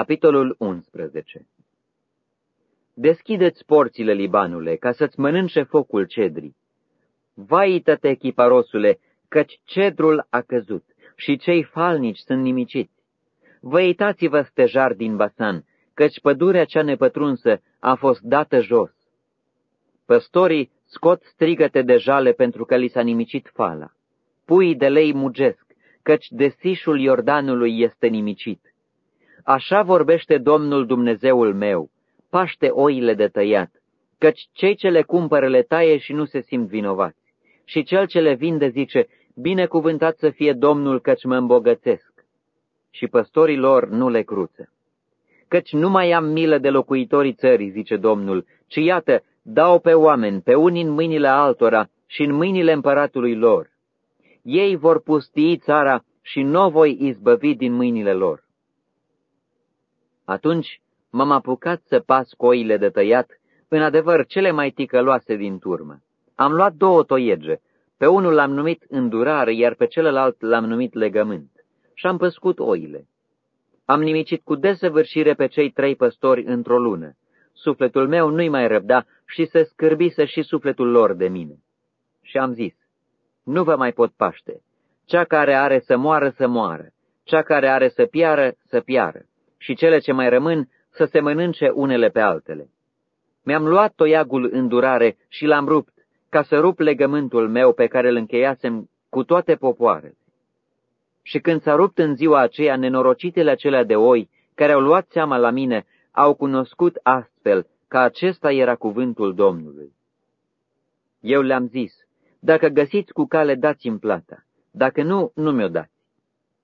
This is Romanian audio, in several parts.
Capitolul 11 Deschideți porțile Libanule, ca să-ți mănânce focul cedrii. Vaită-te, chiparosule, căci cedrul a căzut și cei falnici sunt nimiciți. Văitați-vă stejar din Basan, căci pădurea cea nepătrunsă a fost dată jos. Păstorii scot strigăte de jale pentru că li s-a nimicit fala. Puii de lei mugesc, căci desișul Iordanului este nimicit. Așa vorbește Domnul Dumnezeul meu, paște oile de tăiat, căci cei ce le cumpără le taie și nu se simt vinovați. Și cel ce le vinde zice, binecuvântat să fie Domnul, căci mă îmbogățesc. Și păstorii lor nu le cruță. Căci nu mai am milă de locuitorii țării, zice Domnul, ci iată, dau pe oameni, pe unii în mâinile altora și în mâinile împăratului lor. Ei vor pustii țara și nu voi izbăvi din mâinile lor. Atunci m-am apucat să pas coile de tăiat, în adevăr cele mai ticăloase din turmă. Am luat două toiege, pe unul l-am numit îndurare, iar pe celălalt l-am numit legământ, și am păscut oile. Am nimicit cu desăvârșire pe cei trei păstori într-o lună. Sufletul meu nu-i mai răbda și se scârbise și sufletul lor de mine. Și am zis, nu vă mai pot paște. Cea care are să moară, să moară. Cea care are să piară, să piară. Și cele ce mai rămân să se mănânce unele pe altele. Mi-am luat toiagul în durare și l-am rupt, ca să rup legământul meu pe care îl încheiasem cu toate popoarele. Și când s-a rupt în ziua aceea nenorocitele acelea de oi, care au luat seama la mine, au cunoscut astfel că acesta era cuvântul Domnului. Eu le-am zis, dacă găsiți cu cale, dați-mi plata, dacă nu, nu mi-o dați.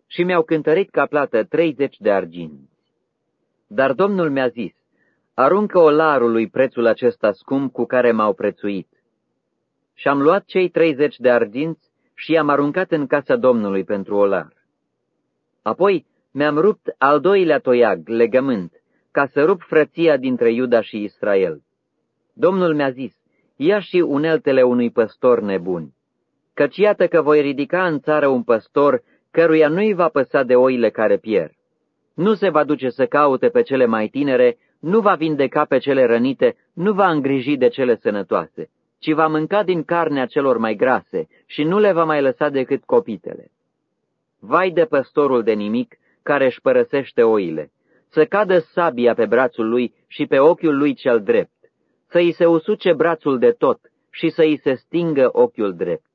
Și mi-au cântărit ca plată treizeci de arginți. Dar Domnul mi-a zis, aruncă olarului prețul acesta scump cu care m-au prețuit. Și am luat cei treizeci de arginți și i-am aruncat în casa Domnului pentru olar. Apoi mi-am rupt al doilea toiag, legământ, ca să rup frăția dintre Iuda și Israel. Domnul mi-a zis, ia și uneltele unui păstor nebun, căci iată că voi ridica în țară un păstor căruia nu-i va păsa de oile care pierd. Nu se va duce să caute pe cele mai tinere, nu va vindeca pe cele rănite, nu va îngriji de cele sănătoase, ci va mânca din carnea celor mai grase și nu le va mai lăsa decât copitele. Vai de păstorul de nimic care își părăsește oile, să cadă sabia pe brațul lui și pe ochiul lui cel drept, să îi se usuce brațul de tot și să îi se stingă ochiul drept.